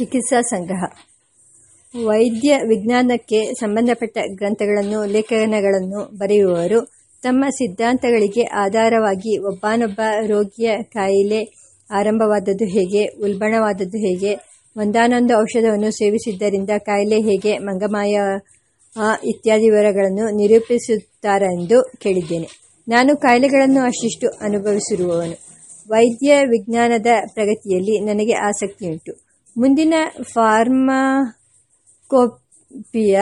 ಚಿಕಿತ್ಸಾ ಸಂಗ್ರಹ. ವೈದ್ಯ ವಿಜ್ಞಾನಕ್ಕೆ ಸಂಬಂಧಪಟ್ಟ ಗ್ರಂಥಗಳನ್ನು, ಲೇಖನಗಳನ್ನು ಬರೆಯುವವರು ತಮ್ಮ ಸಿದ್ಧಾಂತಗಳಿಗೆ ಆಧಾರವಾಗಿ ಒಬ್ಬನೊಬ್ಬ ರೋಗಿಯ ಕಾಯಿಲೆ ಆರಂಭವಾದದ್ದು ಹೇಗೆ, ಉಲ್ಬಣವಾದದ್ದು ಹೇಗೆ, ಒಂದಾನೊಂದು ಔಷಧವನ್ನು ಸೇವಿಸಿದ್ದರಿಂದ ಕಾಯಿಲೆ ಹೇಗೆ, ಮಂಗಮಾಯ ಇತ್ಯಾದಿ ವಿವರಗಳನ್ನು ನಿರೂಪಿಸುತ್ತಾರೆಂದು ಕೇಳಿದ್ದೇನೆ. ನಾನು ಕಾಯಿಲೆಗಳನ್ನು ಅಷ್ಟಿಷ್ಟು ಅನುಭವಿಸಿರುವವನು. ವೈದ್ಯ ವಿಜ್ಞಾನದ ಪ್ರಗತಿಯಲ್ಲಿ ನನಗೆ ಆಸಕ್ತಿಯುಂಟು. ಮುಂದಿನ ಫಾರ್ಮಕೋಪಿಯ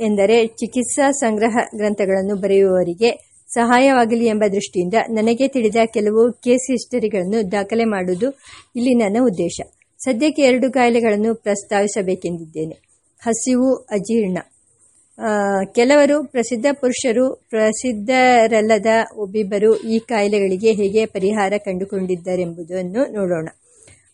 ಎಂದರೆ ಚಿಕಿತ್ಸಾ ಸಂಗ್ರಹ ಗ್ರಂಥಗಳನ್ನು ಬರೆಯುವವರಿಗೆ ಸಹಾಯವಾಗಲಿ ಎಂಬ ದೃಷ್ಟಿಯಿಂದ ನನಗೆ ತಿಳಿದ ಕೆಲವು ಕೇಸ್ ಹಿಸ್ಟರಿಗಳನ್ನು ದಾಖಲೆ ಮಾಡುವುದು ಇಲ್ಲಿ ನನ್ನ ಉದ್ದೇಶ. ಸದ್ಯಕ್ಕೆ ಎರಡು ಕಾಯಿಲೆಗಳನ್ನು ಪ್ರಸ್ತಾವಿಸಬೇಕೆಂದಿದ್ದೇನೆ. ಹಸಿವು, ಅಜೀರ್ಣ. ಕೆಲವರು ಪ್ರಸಿದ್ಧ ಪುರುಷರು, ಪ್ರಸಿದ್ಧರಲ್ಲದ ಒಬ್ಬಿಬ್ಬರು ಈ ಕಾಯಿಲೆಗಳಿಗೆ ಹೇಗೆ ಪರಿಹಾರ ಕಂಡುಕೊಂಡಿದ್ದರೆಂಬುದನ್ನು ನೋಡೋಣ.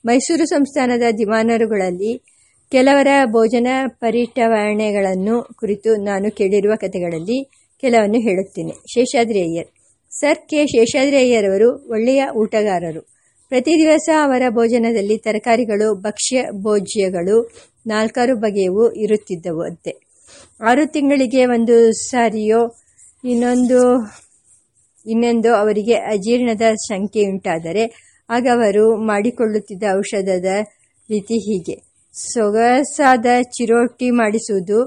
ಮೈಸೂರು ಸಂಸ್ಥಾನದ ದಿವಾನರುಗಳಲ್ಲಿ ಕೆಲವರ ಭೋಜನ ಪರಿಟವಣೆಗಳನ್ನು ಕುರಿತು ನಾನು ಕೇಳಿರುವ ಕಥೆಗಳಲ್ಲಿ ಕೆಲವನ್ನು ಹೇಳುತ್ತೇನೆ. Sheshadri Iyer sir K. Seshadri Iyer ಅವರು ಒಳ್ಳೆಯ ಊಟಗಾರರು. ಪ್ರತಿ ದಿವಸ ಅವರ ಭೋಜನದಲ್ಲಿ ತರಕಾರಿಗಳು, ಭಕ್ಷ್ಯ ಭೋಜ್ಯಗಳು ನಾಲ್ಕಾರು ಬಗೆಯವು ಇರುತ್ತಿದ್ದವು ಅಂತೆ. ಆರು ತಿಂಗಳಿಗೆ ಒಂದು ಸಾರಿಯೋ ಇನ್ನೊಂದು ಇನ್ನೊಂದು ಅವರಿಗೆ ಅಜೀರ್ಣದ ಶಂಕೆಯುಂಟಾದರೆ ಆಗ ಅವರು ಮಾಡಿಕೊಳ್ಳುತ್ತಿದ್ದ ಔಷಧದ ರೀತಿ ಹೀಗೆ. ಸೊಗಸಾದ ಚಿರೋಟಿ ಮಾಡಿಸುವುದು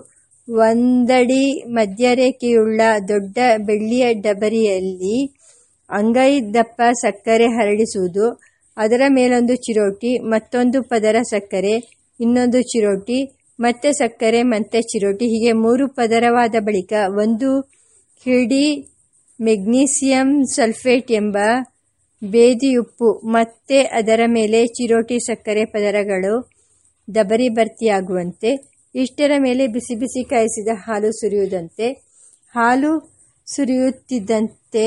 ಒಂದಡಿ ಮಧ್ಯರೇಖೆಯುಳ್ಳ ದೊಡ್ಡ ಬೆಳ್ಳಿಯ ಡಬರಿಯಲ್ಲಿ ಅಂಗೈ ದಪ್ಪ ಸಕ್ಕರೆ ಹರಡಿಸುವುದು, ಅದರ ಮೇಲೊಂದು ಚಿರೋಟಿ, ಮತ್ತೊಂದು ಪದರ ಸಕ್ಕರೆ, ಇನ್ನೊಂದು ಚಿರೋಟಿ, ಮತ್ತೆ ಸಕ್ಕರೆ, ಮತ್ತೆ ಚಿರೋಟಿ, ಹೀಗೆ ಮೂರು ಪದರವಾದ ಬಳಿಕ ಒಂದು ಹಿಡಿ ಮೆಗ್ನೀಸಿಯಂ ಸಲ್ಫೇಟ್ ಎಂಬ ಬೇದಿಯುಪ್ಪು, ಮತ್ತೆ ಅದರ ಮೇಲೆ ಚಿರೋಟಿ ಸಕ್ಕರೆ ಪದರಗಳು ದಬರಿ ಭರ್ತಿಯಾಗುವಂತೆ ಇಷ್ಟರ ಮೇಲೆ ಬಿಸಿ ಬಿಸಿ ಕಾಯಿಸಿದ ಹಾಲು ಸುರಿಯುವುದಂತೆ. ಹಾಲು ಸುರಿಯುತ್ತಿದ್ದಂತೆ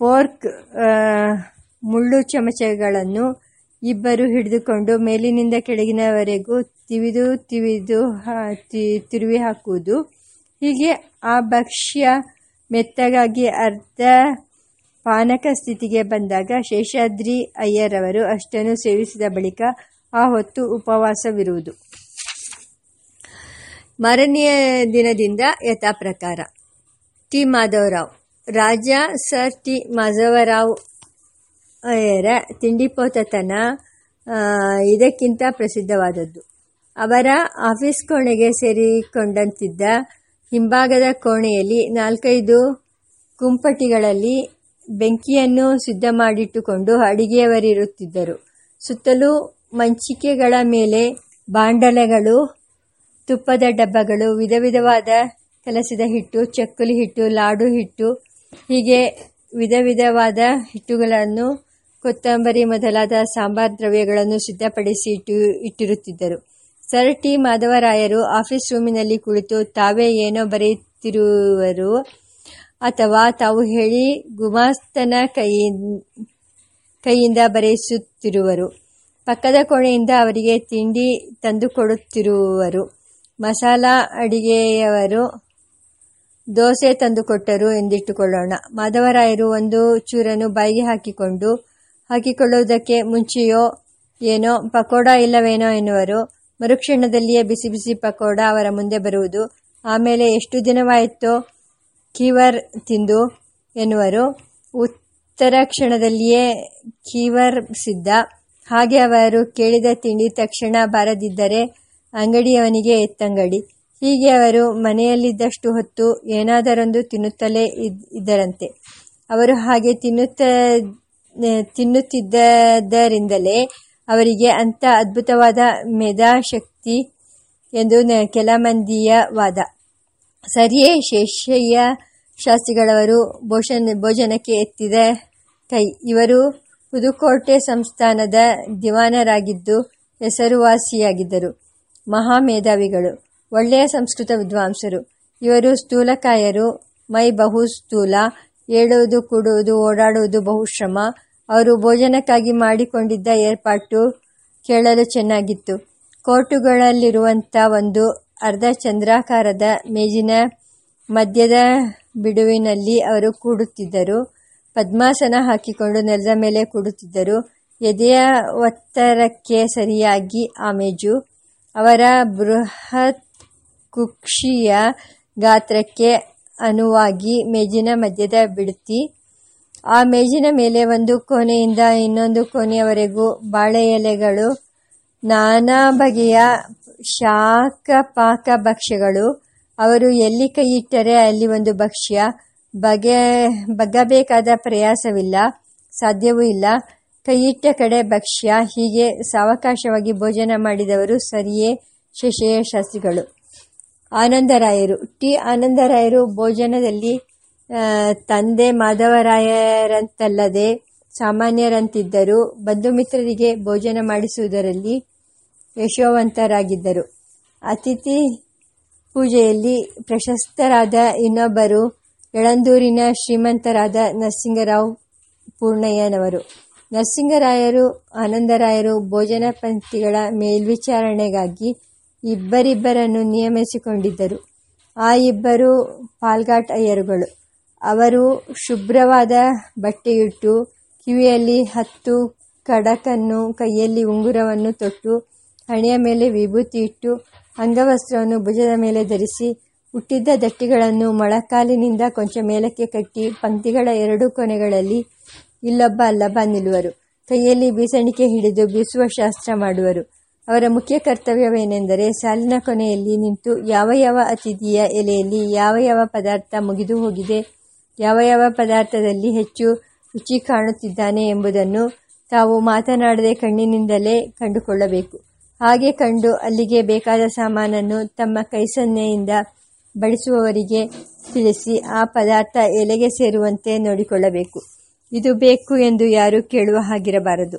ಪೋರ್ಕ್ ಮುಳ್ಳು ಚಮಚಗಳನ್ನು ಇಬ್ಬರು ಹಿಡಿದುಕೊಂಡು ಮೇಲಿನಿಂದ ಕೆಳಗಿನವರೆಗೂ ತಿವಿದು ತಿವಿದು ತಿರುವಿ ಹಾಕುವುದು. ಹೀಗೆ ಆ ಭಕ್ಷ್ಯ ಮೆತ್ತಗಾಗಿ ಅರ್ಧ ಪಾನಕ ಸ್ಥಿತಿಗೆ ಬಂದಾಗ ಶೇಷಾದ್ರಿ ಅಯ್ಯರವರು ಅಷ್ಟನ್ನು ಸೇವಿಸಿದ ಬಳಿಕ ಆ ಹೊತ್ತು ಉಪವಾಸವಿರುವುದು. ಮಾರನೆಯ ದಿನದಿಂದ ಯಥಾಪ್ರಕಾರ T. Madhavarao. Raja sir T. Madhavarao ಅಯ್ಯರ ತಿಂಡಿಪೋತತನ ಇದಕ್ಕಿಂತ ಪ್ರಸಿದ್ಧವಾದದ್ದು. ಅವರ ಆಫೀಸ್ ಕೋಣೆಗೆ ಸೇರಿಕೊಂಡಂತಿದ್ದ ಹಿಂಭಾಗದ ಕೋಣೆಯಲ್ಲಿ ನಾಲ್ಕೈದು ಕುಂಪಟಿಗಳಲ್ಲಿ ಬೆಂಕಿಯನ್ನು ಸಿದ್ಧ ಮಾಡಿಟ್ಟುಕೊಂಡು ಅಡಿಗೆಯವರಿರುತ್ತಿದ್ದರು. ಸುತ್ತಲೂ ಮಂಚಿಕೆಗಳ ಮೇಲೆ ಬಾಂಡಲೆಗಳು, ತುಪ್ಪದ ಡಬ್ಬಗಳು ವಿಧ ವಿಧವಾದ ಕಲಸಿದ ಹಿಟ್ಟು, ಚಕ್ಕುಲಿ ಹಿಟ್ಟು, ಲಾಡು ಹಿಟ್ಟು, ಹೀಗೆ ವಿಧ ವಿಧವಾದ ಹಿಟ್ಟುಗಳನ್ನು, ಕೊತ್ತಂಬರಿ ಮೊದಲಾದ ಸಾಂಬಾರ್ ದ್ರವ್ಯಗಳನ್ನು ಸಿದ್ಧಪಡಿಸಿ ಇಟ್ಟು, ಇಟ್ಟಿರುತ್ತಿದ್ದರು. ಸರ್ ಟಿ ಮಾಧವರಾಯರು ಆಫೀಸ್ ರೂಮಿನಲ್ಲಿ ಕುಳಿತು ತಾವೇ ಏನೋ ಬರೆಯುತ್ತಿರುವರು ಅಥವಾ ತಾವು ಹೇಳಿ ಗುಮಾಸ್ತನ ಕೈ ಕೈಯಿಂದ ಬರೆಯಿಸುತ್ತಿರುವರು ಪಕ್ಕದ ಕೋಣೆಯಿಂದ ಅವರಿಗೆ ತಿಂಡಿ ತಂದುಕೊಡುತ್ತಿರುವರು. ಮಸಾಲ ಅಡಿಗೆಯವರು ದೋಸೆ ತಂದುಕೊಟ್ಟರು ಎಂದಿಟ್ಟುಕೊಳ್ಳೋಣ. ಮಾಧವರಾಯರು ಒಂದು ಚೂರನ್ನು ಬಾಯಿಗೆ ಹಾಕಿಕೊಂಡು, ಹಾಕಿಕೊಳ್ಳುವುದಕ್ಕೆ ಮುಂಚೆಯೋ ಏನೋ ಪಕೋಡ ಇಲ್ಲವೇನೋ ಎನ್ನುವರು. ಮರುಕ್ಷಣದಲ್ಲಿಯೇ ಬಿಸಿ ಬಿಸಿ ಪಕೋಡ ಅವರ ಮುಂದೆ ಬರುವುದು. ಆಮೇಲೆ ಎಷ್ಟು ದಿನವಾಯಿತೋ ಕೀವರ್ ತಿಂದು ಎನ್ನುವರು. ಉತ್ತರ ಕ್ಷಣದಲ್ಲಿಯೇ ಕೀವರ್ ಸಿದ್ಧ. ಹಾಗೆ ಅವರು ಕೇಳಿದ ತಿಂಡಿ ತಕ್ಷಣ ಬಾರದಿದ್ದರೆ ಅಂಗಡಿಯವನಿಗೆ ಎತ್ತಂಗಡಿ. ಹೀಗೆ ಅವರು ಮನೆಯಲ್ಲಿದ್ದಷ್ಟು ಹೊತ್ತು ಏನಾದರೊಂದು ತಿನ್ನುತ್ತಲೇ ಇದ್ದರಂತೆ. ಅವರು ಹಾಗೆ ತಿನ್ನುತ್ತ ತಿನ್ನುತ್ತಿದ್ದರಿಂದಲೇ ಅವರಿಗೆ ಅಂಥ ಅದ್ಭುತವಾದ ಮೇಧಾಶಕ್ತಿ ಎಂದು ಕೆಲ ಮಂದಿಯ ವಾದ. ಸರಿಯೇ ಶೇಷಯ್ಯ ಶಾಸ್ತ್ರಿಗಳವರು ಭೋಷನ್ ಭೋಜನಕ್ಕೆ ಎತ್ತಿದ ಕೈ. ಇವರು ಪುದುಕೋಟೆ ಸಂಸ್ಥಾನದ ದಿವಾನರಾಗಿದ್ದು ಹೆಸರುವಾಸಿಯಾಗಿದ್ದರು. ಮಹಾಮೇಧಾವಿಗಳು, ಒಳ್ಳೆಯ ಸಂಸ್ಕೃತ ವಿದ್ವಾಂಸರು. ಇವರು ಸ್ಥೂಲಕಾಯರು, ಮೈ ಬಹು ಸ್ಥೂಲ, ಏಳುವುದು ಕೂಡುವುದು ಓಡಾಡುವುದು ಬಹುಶ್ರಮ ಅವರು ಭೋಜನಕ್ಕಾಗಿ ಮಾಡಿಕೊಂಡಿದ್ದ ಏರ್ಪಾಟು ಕೇಳಲು ಚೆನ್ನಾಗಿತ್ತು. ಕೋರ್ಟುಗಳಲ್ಲಿರುವಂಥ ಒಂದು ಅರ್ಧ ಚಂದ್ರಾಕಾರದ ಮೇಜಿನ ಮಧ್ಯದ ಬಿಡುವಿನಲ್ಲಿ ಅವರು ಕೂಡುತ್ತಿದ್ದರು. ಪದ್ಮಾಸನ ಹಾಕಿಕೊಂಡು ನೆಲದ ಮೇಲೆ ಕೂಡುತ್ತಿದ್ದರು. ಎದೆಯ ಒತ್ತರಕ್ಕೆ ಸರಿಯಾಗಿ ಆ ಮೇಜು. ಅವರ ಬೃಹತ್ ಕುಕ್ಷಿಯ ಗಾತ್ರಕ್ಕೆ ಅನುವಾಗಿ ಮೇಜಿನ ಮಧ್ಯದ ಬಿಡುತ್ತಿ ಆ ಮೇಜಿನ ಮೇಲೆ ಒಂದು ಕೋಣೆಯಿಂದ ಇನ್ನೊಂದು ಕೋಣೆಯವರೆಗೂ ಬಾಳೆ ಎಲೆಗಳು ನಾನಾ ಬಗೆಯ ಶಾಖ ಪಾಕ ಭಕ್ಷ್ಯಗಳು ಅವರು ಎಲ್ಲಿ ಕೈಯಿಟ್ಟರೆ ಅಲ್ಲಿ ಒಂದು ಭಕ್ಷ್ಯ. ಬಗೆ, ಬಗ್ಗಬೇಕಾದ ಪ್ರಯಾಸವಿಲ್ಲ, ಸಾಧ್ಯವೂ ಇಲ್ಲ. ಕೈಯಿಟ್ಟ ಕಡೆ ಭಕ್ಷ್ಯ. ಹೀಗೆ ಸಾವಕಾಶವಾಗಿ ಭೋಜನ ಮಾಡಿದವರು ಸರಿಯೇ ಶಶಯ ಶಾಸ್ತ್ರಿಗಳು. ಆನಂದರಾಯರು. ಟಿ. ಆನಂದರಾಯರು ಭೋಜನದಲ್ಲಿ ತಂದೆ ಮಾಧವರಾಯರಂತಲ್ಲದೆ ಸಾಮಾನ್ಯರಂತಿದ್ದರು. ಬಂಧು ಮಿತ್ರರಿಗೆ ಭೋಜನ ಮಾಡಿಸುವುದರಲ್ಲಿ ಯಶೋವಂತರಾಗಿದ್ದರು. ಅತಿಥಿ ಪೂಜೆಯಲ್ಲಿ ಪ್ರಶಸ್ತರಾದ ಇನ್ನೊಬ್ಬರು ಯಳಂದೂರಿನ ಶ್ರೀಮಂತರಾದ ನರಸಿಂಗರಾವ್ ಪೂರ್ಣಯ್ಯನವರು. ನರಸಿಂಗರಾಯರು, ಆನಂದರಾಯರು ಭೋಜನ ಪಂಕ್ತಿಗಳ ಮೇಲ್ವಿಚಾರಣೆಗಾಗಿ ಇಬ್ಬರಿಬ್ಬರನ್ನು ನಿಯಮಿಸಿಕೊಂಡಿದ್ದರು. ಆ ಇಬ್ಬರು ಪಾಲ್ಘಾಟ್ ಅಯ್ಯರುಗಳು. ಅವರು ಶುಭ್ರವಾದ ಬಟ್ಟೆಯಿಟ್ಟು ಕಿವಿಯಲ್ಲಿ ಹತ್ತು ಕಡಕನ್ನು ಕೈಯಲ್ಲಿ ಉಂಗುರವನ್ನು ತೊಟ್ಟು ಹಣೆಯ ಮೇಲೆ ವಿಭೂತಿ ಇಟ್ಟು ಅಂಗವಸ್ತ್ರವನ್ನು ಭುಜದ ಮೇಲೆ ಧರಿಸಿ ಹುಟ್ಟಿದ್ದ ದಟ್ಟಿಗಳನ್ನು ಮೊಳಕಾಲಿನಿಂದ ಕೊಂಚ ಮೇಲಕ್ಕೆ ಕಟ್ಟಿ ಪಂಕ್ತಿಗಳ ಎರಡು ಕೊನೆಗಳಲ್ಲಿ ಇಲ್ಲೊಬ್ಬ ಅಲ್ಲಬ್ಬ ನಿಲ್ಲುವರು. ಕೈಯಲ್ಲಿ ಬೀಸಣಿಕೆ ಹಿಡಿದು ಬೀಸುವ ಶಾಸ್ತ್ರ ಮಾಡುವರು. ಅವರ ಮುಖ್ಯ ಕರ್ತವ್ಯವೇನೆಂದರೆ ಸಾಲಿನ ಕೊನೆಯಲ್ಲಿ ನಿಂತು ಯಾವ ಯಾವ ಅತಿಥಿಯ ಎಲೆಯಲ್ಲಿ ಯಾವ ಯಾವ ಪದಾರ್ಥ ಮುಗಿದು ಹೋಗಿದೆ, ಯಾವ ಯಾವ ಪದಾರ್ಥದಲ್ಲಿ ಹೆಚ್ಚು ರುಚಿ ಕಾಣುತ್ತಿದ್ದಾನೆ ಎಂಬುದನ್ನು ತಾವು ಮಾತನಾಡದೆ ಕಣ್ಣಿನಿಂದಲೇ ಕಂಡುಕೊಳ್ಳಬೇಕು. ಹಾಗೆ ಕಂಡು ಅಲ್ಲಿಗೆ ಬೇಕಾದ ಸಾಮಾನನ್ನು ತಮ್ಮ ಕೈಸನ್ನೆಯಿಂದ ಬಡಿಸುವವರಿಗೆ ತಿಳಿಸಿ ಆ ಪದಾರ್ಥ ಎಲೆಗೆ ಸೇರುವಂತೆ ನೋಡಿಕೊಳ್ಳಬೇಕು. ಇದು ಬೇಕು ಎಂದು ಯಾರೂ ಕೇಳುವ ಹಾಗಿರಬಾರದು.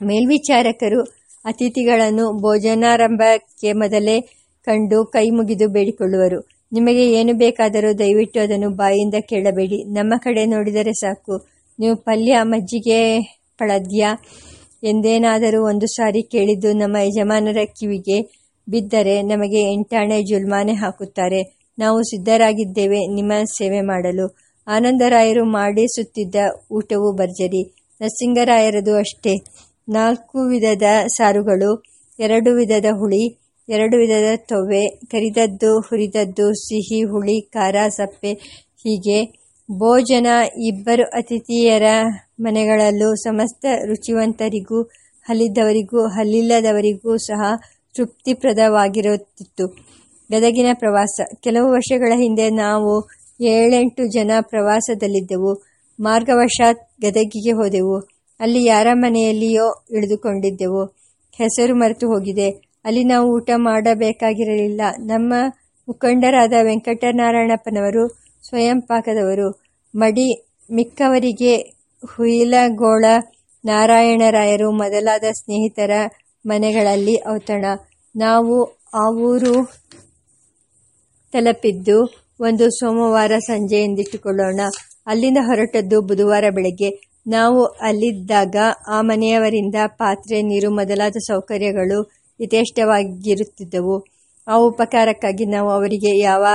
ಮೇಲ್ವಿಚಾರಕರು ಅತಿಥಿಗಳನ್ನು ಭೋಜನಾರಂಭಕ್ಕೆ ಮೊದಲೇ ಕಂಡು ಕೈ ಮುಗಿದು ಬೇಡಿಕೊಳ್ಳುವರು. ನಿಮಗೆ ಏನು ಬೇಕಾದರೂ ದಯವಿಟ್ಟು ಅದನ್ನು ಬಾಯಿಂದ ಕೇಳಬೇಡಿ. ನಮ್ಮ ಕಡೆ ನೋಡಿದರೆ ಸಾಕು. ನೀವು ಪಲ್ಯ ಮಜ್ಜಿಗೆ ಪಳದ್ಯ ಎಂದೇನಾದರೂ ಒಂದು ಸಾರಿ ಕೇಳಿದ್ದು ನಮ್ಮ ಯಜಮಾನರ ಕಿವಿಗೆ ಬಿದ್ದರೆ ನಮಗೆ ಎಂಟಾಣೆ ಜುಲ್ಮಾನೆ ಹಾಕುತ್ತಾರೆ. ನಾವು ಸಿದ್ಧರಾಗಿದ್ದೇವೆ, ನಿಮ್ಮ ಸೇವೆ ಮಾಡಲು. ಆನಂದರಾಯರು ಮಾಡಿಸುತ್ತಿದ್ದ ಊಟವು ಭರ್ಜರಿ. ನರಸಿಂಗರಾಯರದು ಅಷ್ಟೇ. ನಾಲ್ಕು ವಿಧದ ಸಾರುಗಳು, ಎರಡು ವಿಧದ ಹುಳಿ, ಎರಡು ವಿಧದ ತೊವೆ, ಕರಿದದ್ದು, ಹುರಿದದ್ದು, ಸಿಹಿ, ಹುಳಿ, ಖಾರ, ಸಪ್ಪೆ ಹೀಗೆ ಭೋಜನ ಇಬ್ಬರು ಅತಿಥಿಯರ ಮನೆಗಳಲ್ಲೂ ಸಮಸ್ತ ರುಚಿವಂತರಿಗೂ ಹಲ್ಲಿದ್ದವರಿಗೂ ಹಲ್ಲಿಲ್ಲದವರಿಗೂ ಸಹ ತೃಪ್ತಿಪ್ರದವಾಗಿರುತ್ತಿತ್ತು. ಗದಗಿನ ಪ್ರವಾಸ. ಕೆಲವು ವರ್ಷಗಳ ಹಿಂದೆ ನಾವು ಏಳೆಂಟು ಜನ ಪ್ರವಾಸದಲ್ಲಿದ್ದೆವು. ಮಾರ್ಗವಶಾತ್ ಗದಗಿಗೆ ಹೋದೆವು. ಅಲ್ಲಿ ಯಾರ ಮನೆಯಲ್ಲಿಯೋ ಇಳಿದುಕೊಂಡಿದ್ದೆವು. ಹೆಸರು ಮರೆತು ಹೋಗಿದೆ. ಅಲ್ಲಿ ನಾವು ಊಟ ಮಾಡಬೇಕಾಗಿರಲಿಲ್ಲ. ನಮ್ಮ ಮುಖಂಡರಾದ ವೆಂಕಟನಾರಾಯಣಪ್ಪನವರು ಸ್ವಯಂ ಪಾಕದವರು ಮಡಿ ಮಿಕ್ಕವರಿಗೆ ಹುಯಿಲಗೋಳ, ನಾರಾಯಣರಾಯರು ಮೊದಲಾದ ಸ್ನೇಹಿತರ ಮನೆಗಳಲ್ಲಿ ಔತಣ. ನಾವು ಆ ಊರು ತಲುಪಿದ್ದು ಒಂದು ಸೋಮವಾರ ಸಂಜೆ ಎಂದಿಟ್ಟುಕೊಳ್ಳೋಣ. ಅಲ್ಲಿಂದ ಹೊರಟದ್ದು ಬುಧವಾರ ಬೆಳಗ್ಗೆ. ನಾವು ಅಲ್ಲಿದ್ದಾಗ ಆ ಮನೆಯವರಿಂದ ಪಾತ್ರೆ, ನೀರು ಮೊದಲಾದ ಸೌಕರ್ಯಗಳು ಯಥೇಷ್ಟವಾಗಿರುತ್ತಿದ್ದವು ಆ ಉಪಕಾರಕ್ಕಾಗಿ ನಾವು ಅವರಿಗೆ ಯಾವ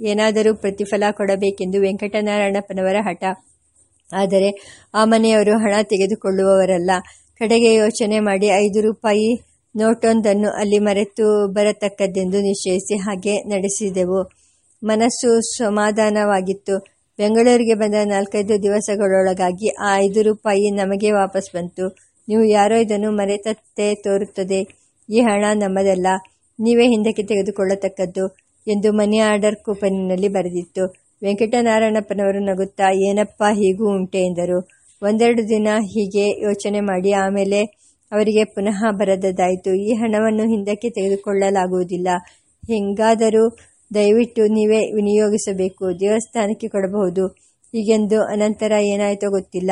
ಏನಾದರೂ ಪ್ರತಿಫಲ ಕೊಡಬೇಕೆಂದು ವೆಂಕಟನಾರಾಯಣಪ್ಪನವರ ಹಠ. ಆದರೆ ಆ ಮನೆಯವರು ಹಣ ತೆಗೆದುಕೊಳ್ಳುವವರಲ್ಲ. ಕಡೆಗೆ ಯೋಚನೆ ಮಾಡಿ ಐದು ರೂಪಾಯಿ ನೋಟೊಂದನ್ನು ಅಲ್ಲಿ ಮರೆತು ಬರತಕ್ಕದ್ದೆಂದು ನಿಶ್ಚಯಿಸಿ ಹಾಗೆ ನಡೆಸಿದೆವು. ಮನಸ್ಸು ಸಮಾಧಾನವಾಗಿತ್ತು. ಬೆಂಗಳೂರಿಗೆ ಬಂದ ನಾಲ್ಕೈದು ದಿವಸಗಳೊಳಗಾಗಿ ಆ ಐದು ರೂಪಾಯಿ ನಮಗೆ ವಾಪಸ್ ಬಂತು. ನೀವು ಯಾರೋ ಇದನ್ನು ಮರೆತತ್ತೆ ತೋರುತ್ತದೆ. ಈ ಹಣ ನಮ್ಮದಲ್ಲ. ನೀವೇ ಹಿಂದಕ್ಕೆ ತೆಗೆದುಕೊಳ್ಳತಕ್ಕದ್ದು. ಎಂದು ಮನಿ ಆರ್ಡರ್ ಕೂಪನ್ನಿನಲ್ಲಿ ಬರೆದಿತ್ತು. ವೆಂಕಟನಾರಾಯಣಪ್ಪನವರು ನಗುತ್ತಾ, ಏನಪ್ಪ, ಹೀಗೂ ಉಂಟೆ ಎಂದರು. ಒಂದೆರಡು ದಿನ ಹೀಗೆ ಯೋಚನೆ ಮಾಡಿ ಆಮೇಲೆ ಅವರಿಗೆ ಪುನಃ ಬರದದಾಯಿತು ಈ ಹಣವನ್ನು ಹಿಂದಕ್ಕೆ ತೆಗೆದುಕೊಳ್ಳಲಾಗುವುದಿಲ್ಲ. ಹೆಂಗಾದರೂ ದಯವಿಟ್ಟು ನೀವೇ ವಿನಿಯೋಗಿಸಬೇಕು. ದೇವಸ್ಥಾನಕ್ಕೆ ಕೊಡಬಹುದು. ಹೀಗೆಂದು ಅನಂತರ ಏನಾಯಿತೋ ಗೊತ್ತಿಲ್ಲ.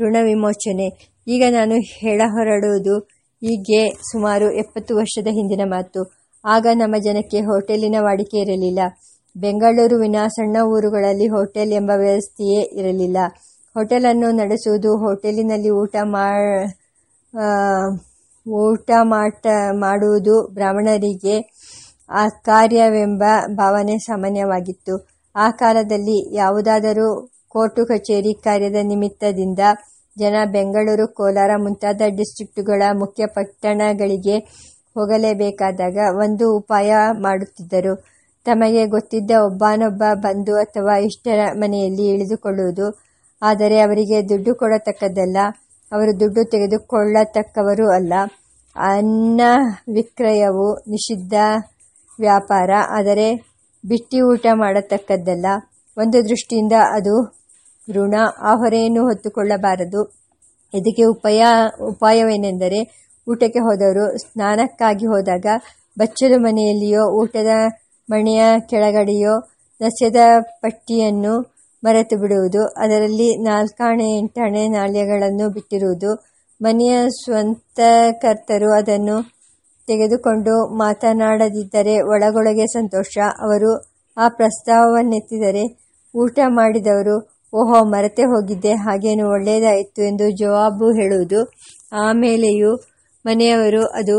ಋಣ ವಿಮೋಚನೆ. ಈಗ ನಾನು ಹೇಳ ಹೊರಡುವುದು ಹೀಗೆ ಸುಮಾರು ಎಪ್ಪತ್ತು ವರ್ಷದ ಹಿಂದಿನ ಮಾತು. ಆಗ ನಮ್ಮ ಜನಕ್ಕೆ ಹೋಟೆಲಿನ ವಾಡಿಕೆ ಇರಲಿಲ್ಲ. ಬೆಂಗಳೂರುವಿನ ಸಣ್ಣ ಊರುಗಳಲ್ಲಿ ಹೋಟೆಲ್ ಎಂಬ ವ್ಯವಸ್ಥೆಯೇ ಇರಲಿಲ್ಲ. ಹೋಟೆಲನ್ನು ನಡೆಸುವುದು ಹೋಟೆಲಿನಲ್ಲಿ ಊಟ ಮಾ ಊಟ ಮಾಟ, ಮಾಡುವುದು ಬ್ರಾಹ್ಮಣರಿಗೆ ಆ ಕಾರ್ಯವೆಂಬ ಭಾವನೆ ಸಾಮಾನ್ಯವಾಗಿತ್ತು. ಆ ಕಾಲದಲ್ಲಿ ಯಾವುದಾದರೂ ಕೋರ್ಟು ಕಚೇರಿ ಕಾರ್ಯದ ನಿಮಿತ್ತದಿಂದ ಜನ ಬೆಂಗಳೂರು ಕೋಲಾರ ಮುಂತಾದ ಡಿಸ್ಟ್ರಿಕ್ಟುಗಳ ಮುಖ್ಯ ಪಟ್ಟಣಗಳಿಗೆ ಹೋಗಲೇಬೇಕಾದಾಗ ಒಂದು ಉಪಾಯ ಮಾಡುತ್ತಿದ್ದರು. ತಮಗೆ ಗೊತ್ತಿದ್ದ ಒಬ್ಬನೊಬ್ಬ ಬಂದು ಅಥವಾ ಇಷ್ಟರ ಮನೆಯಲ್ಲಿ ಇಳಿದುಕೊಳ್ಳುವುದು, ಆದರೆ ಅವರಿಗೆ ದುಡ್ಡು ಕೊಡತಕ್ಕದ್ದಲ್ಲ. ಅವರು ದುಡ್ಡು ತೆಗೆದುಕೊಳ್ಳತಕ್ಕವರು ಅಲ್ಲ. ಅನ್ನ ವಿಕ್ರಯವು ನಿಷಿದ್ಧ ವ್ಯಾಪಾರ, ಆದರೆ ಬಿಟ್ಟಿ ಊಟ ಮಾಡತಕ್ಕದ್ದಲ್ಲ. ಒಂದು ದೃಷ್ಟಿಯಿಂದ ಅದು ಋಣ, ಆ ಹೊರೆಯನ್ನು ಹೊತ್ತುಕೊಳ್ಳಬಾರದು. ಇದಕ್ಕೆ ಉಪಾಯ, ಉಪಾಯವೇನೆಂದರೆ ಊಟಕ್ಕೆ ಹೋದವರು. ಸ್ನಾನಕ್ಕಾಗಿ ಹೋದಾಗ ಬಚ್ಚಲು ಮನೆಯಲ್ಲಿಯೋ, ಊಟದ ಮಣೆಯ ಕೆಳಗಡೆಯೋ ನಸ್ಯದ ಪಟ್ಟಿಯನ್ನು ಮರೆತು ಬಿಡುವುದು, ಅದರಲ್ಲಿ ನಾಲ್ಕಾಣೆ ಎಂಟಾಣೆ ನಾಣ್ಯಗಳನ್ನು ಬಿಟ್ಟಿರುವುದು, ಮನೆಯ ಸ್ವಂತ ಕರ್ತರು ಅದನ್ನು ತೆಗೆದುಕೊಂಡು ಮಾತನಾಡದಿದ್ದರೆ ಒಳಗೊಳಗೆ ಸಂತೋಷ. ಅವರು ಆ ಪ್ರಸ್ತಾವವನ್ನೆತ್ತಿದರೆ, ಊಟ ಮಾಡಿದವರು, ಓಹೋ, ಮರೆತೇ ಹೋಗಿದ್ದೆ, ಹಾಗೇನು ಒಳ್ಳೆಯದಾಯಿತು ಎಂದು ಜವಾಬು ಹೇಳುವುದು. ಆಮೇಲೆಯೂ ಮನೆಯವರು ಅದು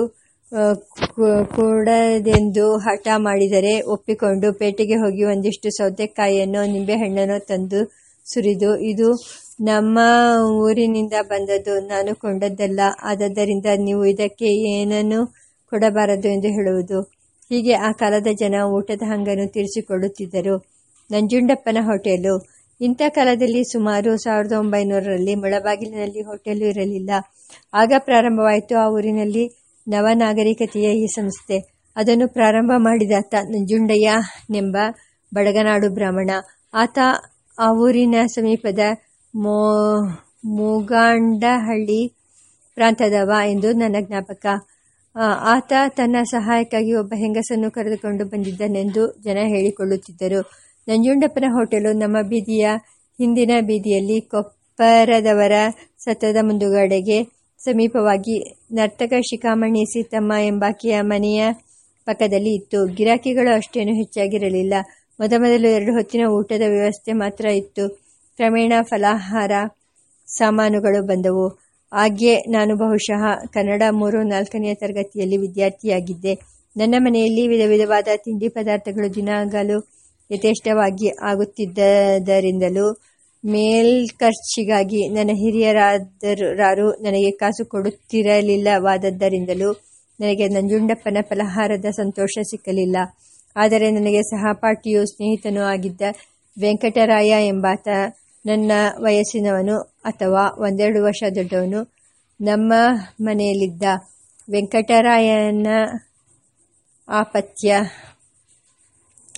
ಕೂಡದೆಂದು ಹಠ ಮಾಡಿದರೆ ಒಪ್ಪಿಕೊಂಡು ಪೇಟೆಗೆ ಹೋಗಿ ಒಂದಿಷ್ಟು ಸೌತೆಕಾಯಿಯನ್ನು, ನಿಂಬೆಹಣ್ಣನ್ನು ತಂದು ಸುರಿದು, ಇದು ನಮ್ಮ ಊರಿನಿಂದ ಬಂದದ್ದು, ನಾನು ಕೊಂಡದ್ದಲ್ಲ ಆದ್ದರಿಂದ ನೀವು ಇದಕ್ಕೆ ಏನನ್ನು ಕೊಡಬಾರದು ಎಂದು ಹೇಳುವುದು. ಹೀಗೆ ಆ ಕಾಲದ ಜನ ಊಟದ ಹಂಗನ್ನು ತೀರಿಸಿಕೊಳ್ಳುತ್ತಿದ್ದರು. ನಂಜುಂಡಪ್ಪನ ಹೋಟೆಲು ಇಂಥ ಕಾಲದಲ್ಲಿ ಸುಮಾರು ಸಾವಿರದ ಒಂಬೈನೂರರಲ್ಲಿ ಮುಳಬಾಗಿಲಿನಲ್ಲಿ ಹೋಟೆಲು ಇರಲಿಲ್ಲ. ಆಗ ಪ್ರಾರಂಭವಾಯಿತು ಆ ಊರಿನಲ್ಲಿ ನವನಾಗರಿಕತೆಯ ಈ ಸಂಸ್ಥೆ. ಅದನ್ನು ಪ್ರಾರಂಭ ಮಾಡಿದ ಆತ ನಂಜುಂಡಯ್ಯ ನೆಂಬ ಬಡಗನಾಡು ಬ್ರಾಹ್ಮಣ. ಆತ ಆ ಊರಿನ ಸಮೀಪದ ಮೋ, ಮೂಗಾಂಡಹಳ್ಳಿ ಪ್ರಾಂತದವ ಎಂದು ನನ್ನ ಜ್ಞಾಪಕ. ಆತ ತನ್ನ ಸಹಾಯಕ್ಕಾಗಿ ಒಬ್ಬ ಹೆಂಗಸನ್ನು ಕರೆದುಕೊಂಡು ಬಂದಿದ್ದನೆಂದು ಜನ ಹೇಳಿಕೊಳ್ಳುತ್ತಿದ್ದರು. ನಂಜುಂಡಪ್ಪನ ಹೋಟೆಲು ನಮ್ಮ ಬೀದಿಯ ಹಿಂದಿನ ಬೀದಿಯಲ್ಲಿ ಕೊಪ್ಪರದವರ ಸತ್ತದ ಮುಂದುಗಡೆಗೆ ಸಮೀಪವಾಗಿ ನರ್ತಕ ಶಿಖಾಮಣಿ ಸೀತಮ್ಮ ಎಂಬಾಕೆಯ ಮನೆಯ ಪಕ್ಕದಲ್ಲಿ ಇತ್ತು. ಗಿರಾಕಿಗಳು ಅಷ್ಟೇನು ಹೆಚ್ಚಾಗಿರಲಿಲ್ಲ. ಮೊದಮೊದಲು ಎರಡು ಹೊತ್ತಿನ ಊಟದ ವ್ಯವಸ್ಥೆ ಮಾತ್ರ ಇತ್ತು. ಕ್ರಮೇಣ ಫಲಾಹಾರ ಸಾಮಾನುಗಳು ಬಂದವು. ಹಾಗೆ ನಾನು ಬಹುಶಃ ಕನ್ನಡ ಮೂರು ನಾಲ್ಕನೆಯ ತರಗತಿಯಲ್ಲಿ ವಿದ್ಯಾರ್ಥಿಯಾಗಿದ್ದೆ. ನನ್ನ ಮನೆಯಲ್ಲಿ ವಿಧ ವಿಧವಾದ ತಿಂಡಿ ಪದಾರ್ಥಗಳು ದಿನಾಗಲೂ ಯಥೇಷ್ಟವಾಗಿ ಆಗುತ್ತಿದ್ದರಿಂದಲೂ ಮೇಲ್ಖರ್ಚಿಗಾಗಿ ನನ್ನ ಹಿರಿಯರಾದರಾರು ನನಗೆ ಕಾಸು ಕೊಡುತ್ತಿರಲಿಲ್ಲವಾದದ್ದರಿಂದಲೂ ನನಗೆ ನಂಜುಂಡಪ್ಪನ ಫಲಹಾರದ ಸಂತೋಷ ಸಿಕ್ಕಲಿಲ್ಲ. ಆದರೆ ನನಗೆ ಸಹಪಾಠಿಯು ಸ್ನೇಹಿತನೂ ಆಗಿದ್ದ ವೆಂಕಟರಾಯ ಎಂಬಾತ ನನ್ನ ವಯಸ್ಸಿನವನು ಅಥವಾ ಒಂದೆರಡು ವರ್ಷ ದೊಡ್ಡವನು ನಮ್ಮ ಮನೆಯಲ್ಲಿದ್ದ ವೆಂಕಟರಾಯನ ಆಪತ್ಯ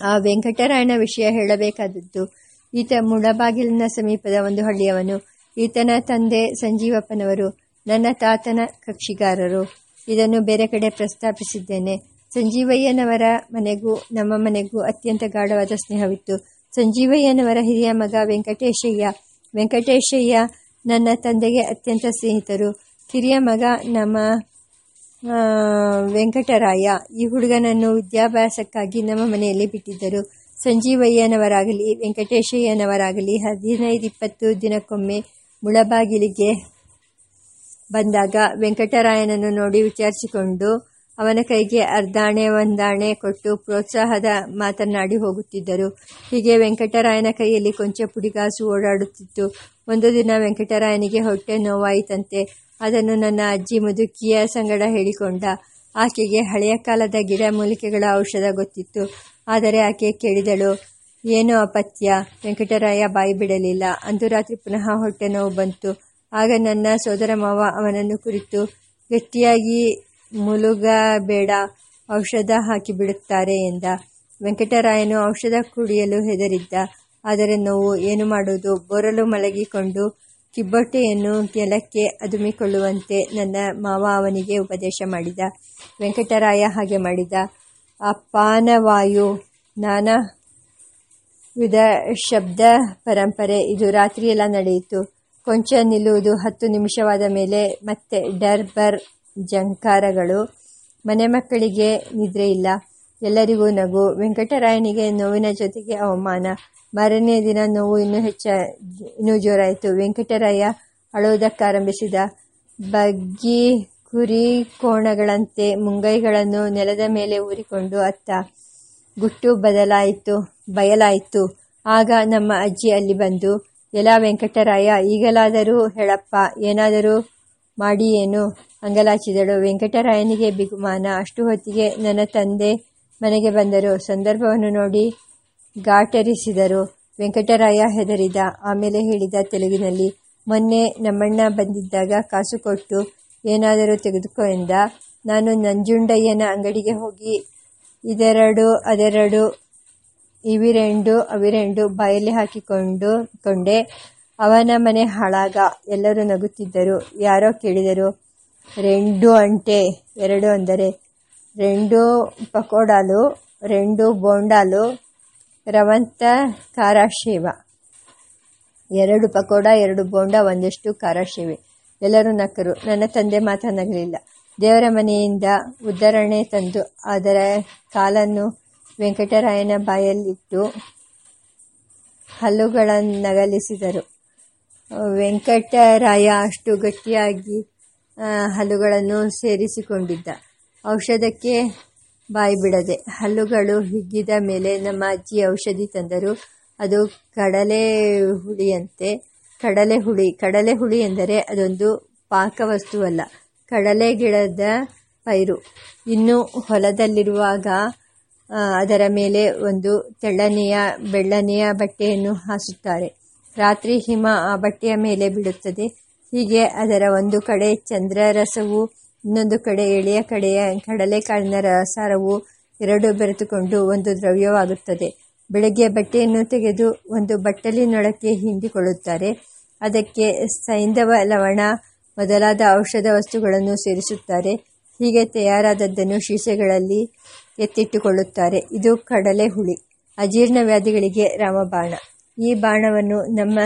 ಆ ವೆಂಕಟರಾಯಣ ವಿಷಯ ಹೇಳಬೇಕಾದದ್ದು. ಈತ ಮುಳಬಾಗಿಲಿನ ಸಮೀಪದ ಒಂದು ಹಳ್ಳಿಯವನು. ಈತನ ತಂದೆ ಸಂಜೀವಪ್ಪನವರು, ನನ್ನ ತಾತನ ಕಕ್ಷಿಗಾರರು. ಇದನ್ನು ಬೇರೆ ಕಡೆ ಪ್ರಸ್ತಾಪಿಸಿದ್ದೇನೆ. ಸಂಜೀವಯ್ಯನವರ ಮನೆಗೂ, ನಮ್ಮ ಮನೆಗೂ ಅತ್ಯಂತ ಗಾಢವಾದ ಸ್ನೇಹವಿತ್ತು. ಸಂಜೀವಯ್ಯನವರ ಹಿರಿಯ ಮಗ ವೆಂಕಟೇಶಯ್ಯ. ವೆಂಕಟೇಶಯ್ಯ ನನ್ನ ತಂದೆಗೆ ಅತ್ಯಂತ ಸ್ನೇಹಿತರು. ಕಿರಿಯ ಮಗ ನಮ್ಮ ವೆಂಕಟರಾಯ, ಈ ಹುಡುಗನನ್ನು ವಿದ್ಯಾಭ್ಯಾಸಕ್ಕಾಗಿ ನಮ್ಮ ಮನೆಯಲ್ಲಿ ಬಿಟ್ಟಿದ್ದರು. ಸಂಜೀವಯ್ಯನವರಾಗಲಿ, ವೆಂಕಟೇಶಯ್ಯನವರಾಗಲಿ ಹದಿನೈದು ಇಪ್ಪತ್ತು ದಿನಕ್ಕೊಮ್ಮೆ ಮುಳಬಾಗಿಲಿಗೆ ಬಂದಾಗ ವೆಂಕಟರಾಯನನ್ನು ನೋಡಿ ವಿಚಾರಿಸಿಕೊಂಡು ಅವನ ಕೈಗೆ ಅರ್ಧಾಣೆ, ಒಂದಾಣೆ ಕೊಟ್ಟು ಪ್ರೋತ್ಸಾಹದ ಮಾತನಾಡಿ ಹೋಗುತ್ತಿದ್ದರು. ಹೀಗೆ ವೆಂಕಟರಾಯನ ಕೈಯಲ್ಲಿ ಕೊಂಚ ಪುಡಿಗಾಸು ಓಡಾಡುತ್ತಿತ್ತು. ಒಂದು ದಿನ ವೆಂಕಟರಾಯನಿಗೆ ಹೊಟ್ಟೆ ನೋವಾಯಿತಂತೆ. ಅದನ್ನು ನನ್ನ ಅಜ್ಜಿ ಮುದುಕಿಯ ಸಂಗಡ ಹೇಳಿಕೊಂಡ. ಆಕೆಗೆ ಹಳೆಯ ಕಾಲದ ಗಿಡ ಮೂಲಿಕೆಗಳ ಔಷಧ ಗೊತ್ತಿತ್ತು. ಆದರೆ ಆಕೆ ಕೇಳಿದಳು, ಏನೋ ಅಪತ್ಯ. ವೆಂಕಟರಾಯ ಬಾಯಿ ಬಿಡಲಿಲ್ಲ. ಅಂದು ರಾತ್ರಿ ಪುನಃ ಹೊಟ್ಟೆ ನೋವು ಬಂತು. ಆಗ ನನ್ನ ಸೋದರ ಮಾವ ಅವನನ್ನು ಕುರಿತು, ಗಟ್ಟಿಯಾಗಿ ಮುಲುಗಬೇಡ. ಔಷಧ ಹಾಕಿಬಿಡುತ್ತಾರೆ ಎಂದ. ವೆಂಕಟರಾಯನು ಔಷಧ ಕುಡಿಯಲು ಹೆದರಿದ್ದ. ಆದರೆ ನೋವು ಏನು ಮಾಡುವುದು? ಬೋರಲು ಮಲಗಿಕೊಂಡು ಕಿಬ್ಬೊಟ್ಟೆಯನ್ನು ನೆಲಕ್ಕೆ ಅದುಮಿಕೊಳ್ಳುವಂತೆ ನನ್ನ ಮಾವ ಅವನಿಗೆ ಉಪದೇಶ ಮಾಡಿದ. ವೆಂಕಟರಾಯ ಹಾಗೆ ಮಾಡಿದ. ಅಪಾನವಾಯು ನಾನಾ ವಿಧ ಶಬ್ದ ಪರಂಪರೆ ಇದು ರಾತ್ರಿಯೆಲ್ಲ ನಡೆಯಿತು. ಕೊಂಚ ನಿಲ್ಲುವುದು ಹತ್ತು ನಿಮಿಷವಾದ ಮೇಲೆ ಮತ್ತೆ ಡರ್ಬರ್ ಜಂಕಾರಗಳು. ಮನೆ ಮಕ್ಕಳಿಗೆ ನಿದ್ರೆ ಇಲ್ಲ. ಎಲ್ಲರಿಗೂ ನಗು. ವೆಂಕಟರಾಯನಿಗೆ ನೋವಿನ ಜೊತೆಗೆ ಅವಮಾನ. ಮಾರನೇ ದಿನ ನೋವು ಇನ್ನೂ ಹೆಚ್ಚ, ಇನ್ನೂ ಜೋರಾಯಿತು. ವೆಂಕಟರಾಯ ಅಳೋದಕ್ಕಾರಂಭಿಸಿದ ಬಗ್ಗಿ ಕುರಿ ಕೋಣಗಳಂತೆ ಮುಂಗೈಗಳನ್ನು ನೆಲದ ಮೇಲೆ ಊರಿಕೊಂಡು ಅತ್ತ ಗುಟ್ಟು ಬದಲಾಯಿತು, ಬಯಲಾಯಿತು. ಆಗ ನಮ್ಮ ಅಜ್ಜಿ ಅಲ್ಲಿ ಬಂದು ಎಲ ವೆಂಕಟರಾಯ, ಈಗಲಾದರೂ ಹೇಳಪ್ಪ, ಏನಾದರೂ ಮಾಡಿ ಏನು ಅಂಗಲಾಚಿದಳು. ವೆಂಕಟರಾಯನಿಗೆ ಬಿಗುಮಾನ. ಅಷ್ಟು ಹೊತ್ತಿಗೆ ನನ್ನ ತಂದೆ ಮನೆಗೆ ಬಂದರು. ಸಂದರ್ಭವನ್ನು ನೋಡಿ ಗಾಟರಿಸಿದರು. ವೆಂಕಟರಾಯ ಹೆದರಿದ. ಆಮೇಲೆ ಹೇಳಿದ ತೆಲುಗಿನಲ್ಲಿ, ಮೊನ್ನೆ ನಮ್ಮಣ್ಣ ಬಂದಿದ್ದಾಗ ಕಾಸು ಕೊಟ್ಟು ಏನಾದರೂ ತೆಗೆದುಕೋ ಎಂದ. ನಾನು ನಂಜುಂಡಯ್ಯನ ಅಂಗಡಿಗೆ ಹೋಗಿ, ಇದೆರಡು, ಅದೆರಡು, ಇವಿರೆಂಡು, ಅವಿರೆಂಡು ಬಾಯಲ್ಲಿ ಹಾಕಿಕೊಂಡು, ಕೊಂಡೆ. ಅವನ ಮನೆ ಹಾಳಾಗ ಎಲ್ಲರೂ ನಗುತ್ತಿದ್ದರು. ಯಾರೋ ಕೇಳಿದರು, ರೆಂಡು ಅಂಟೆ, ಎರಡು ಅಂದರೆ రెండు పకోడాలు రెండు బోండాలు ರವಂತ ಕಾರಾಶೇವ ಎರಡು ಪಕೋಡ ಎರಡು ಬೋಂಡ ಒಂದಷ್ಟು ಕಾರಾಶೇವೆ ಎಲ್ಲರೂ ನಕ್ಕರು ನನ್ನ ತಂದೆ ಮಾತನಾಗಲಿಲ್ಲ ದೇವರ ಮನೆಯಿಂದ ಉದ್ದರಣೆ ತಂದು ಅದರ ಕಾಲನ್ನು ವೆಂಕಟರಾಯನ ಬಾಯಲ್ಲಿಟ್ಟು ಹಲ್ಲುಗಳನ್ನಗಲಿಸಿದರು ವೆಂಕಟರಾಯ ಅಷ್ಟು ಗಟ್ಟಿಯಾಗಿ ಹಲ್ಲುಗಳನ್ನು ಸೇರಿಸಿಕೊಂಡಿದ್ದ ಔಷಧಕ್ಕೆ ಬಾಯಿ ಬಿಡದೆ ಹಲ್ಲುಗಳು ಹಿಗ್ಗಿದ ಮೇಲೆ ನಮ್ಮ ಅಜ್ಜಿ ಔಷಧಿ ತಂದರು. ಅದು ಕಡಲೆ ಹುಳಿಯಂತೆ. ಕಡಲೆ ಹುಳಿ ಕಡಲೆ ಹುಳಿ ಎಂದರೆ ಅದೊಂದು ಪಾಕವಸ್ತುವಲ್ಲ. ಕಡಲೆ ಗಿಡದ ಪೈರು. ಇನ್ನು ಹೊಲದಲ್ಲಿರುವಾಗ ಅದರ ಮೇಲೆ ಒಂದು ತೆಳ್ಳನೆಯ, ಬೆಳ್ಳನೆಯ ಬಟ್ಟೆಯನ್ನು ಹಾಸುತ್ತಾರೆ. ರಾತ್ರಿ ಹಿಮ ಆ ಬಟ್ಟೆಯ ಮೇಲೆ ಬೀಳುತ್ತದೆ ಹೀಗೆ ಅದರ ಒಂದು ಕಡೆ ಚಂದ್ರರಸವು ಇನ್ನೊಂದು ಕಡೆ ಎಳೆಯ ಕಡೆಯ ಕಡಲೆಕಾಳಿನ ರಸಾರವು ಎರಡು ಬೆರೆತುಕೊಂಡು ಒಂದು ದ್ರವ್ಯವಾಗುತ್ತದೆ. ಬೆಳಗ್ಗೆ ಬಟ್ಟೆಯನ್ನು ತೆಗೆದು ಒಂದು ಬಟ್ಟಲಿನೊಳಕ್ಕೆ ಹಿಂಡಿಕೊಳ್ಳುತ್ತಾರೆ. ಅದಕ್ಕೆ ಸೈಂಧವ ಲವಣ ಮೊದಲಾದ ಔಷಧ ವಸ್ತುಗಳನ್ನು ಸೇರಿಸುತ್ತಾರೆ. ಹೀಗೆ ತಯಾರಾದದ್ದನ್ನು ಶೀಸೆಗಳಲ್ಲಿ ಎತ್ತಿಟ್ಟುಕೊಳ್ಳುತ್ತಾರೆ. ಇದು ಕಡಲೆ ಹುಳಿ. ಅಜೀರ್ಣ ವ್ಯಾಧಿಗಳಿಗೆ ರಾಮಬಾಣ. ಈ ಬಾಣವನ್ನು ನಮ್ಮ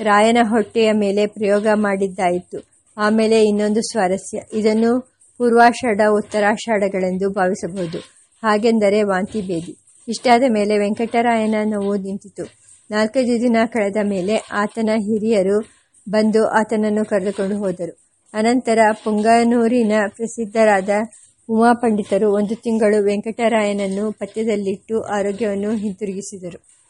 ರಾಯನ ಹೊಟ್ಟೆಯ ಮೇಲೆ ಪ್ರಯೋಗ ಮಾಡಿದ್ದಾಯಿತು. ಆಮೇಲೆ ಇನ್ನೊಂದು ಸ್ವಾರಸ್ಯ. ಇದನ್ನು ಪೂರ್ವಾಷಾಢ, ಉತ್ತರಾಷಾಢಗಳೆಂದು ಭಾವಿಸಬಹುದು. ಹಾಗೆಂದರೆ ವಾಂತಿ ಭೇದಿ. ಇಷ್ಟಾದ ಮೇಲೆ ವೆಂಕಟರಾಯನ ನೋವು ನಿಂತಿತು. ನಾಲ್ಕೈದು ದಿನ ಕಳೆದ ಮೇಲೆ ಆತನ ಹಿರಿಯರು ಬಂದು ಆತನನ್ನು ಕರೆದುಕೊಂಡು ಹೋದರು. ಅನಂತರ ಪುಂಗನೂರಿನ ಪ್ರಸಿದ್ಧರಾದ ಉಮಾ ಪಂಡಿತರು ಒಂದು ತಿಂಗಳು ವೆಂಕಟರಾಯನನ್ನು ಪಥ್ಯದಲ್ಲಿಟ್ಟು ಆರೋಗ್ಯವನ್ನು ಹಿಂತಿರುಗಿಸಿದರು.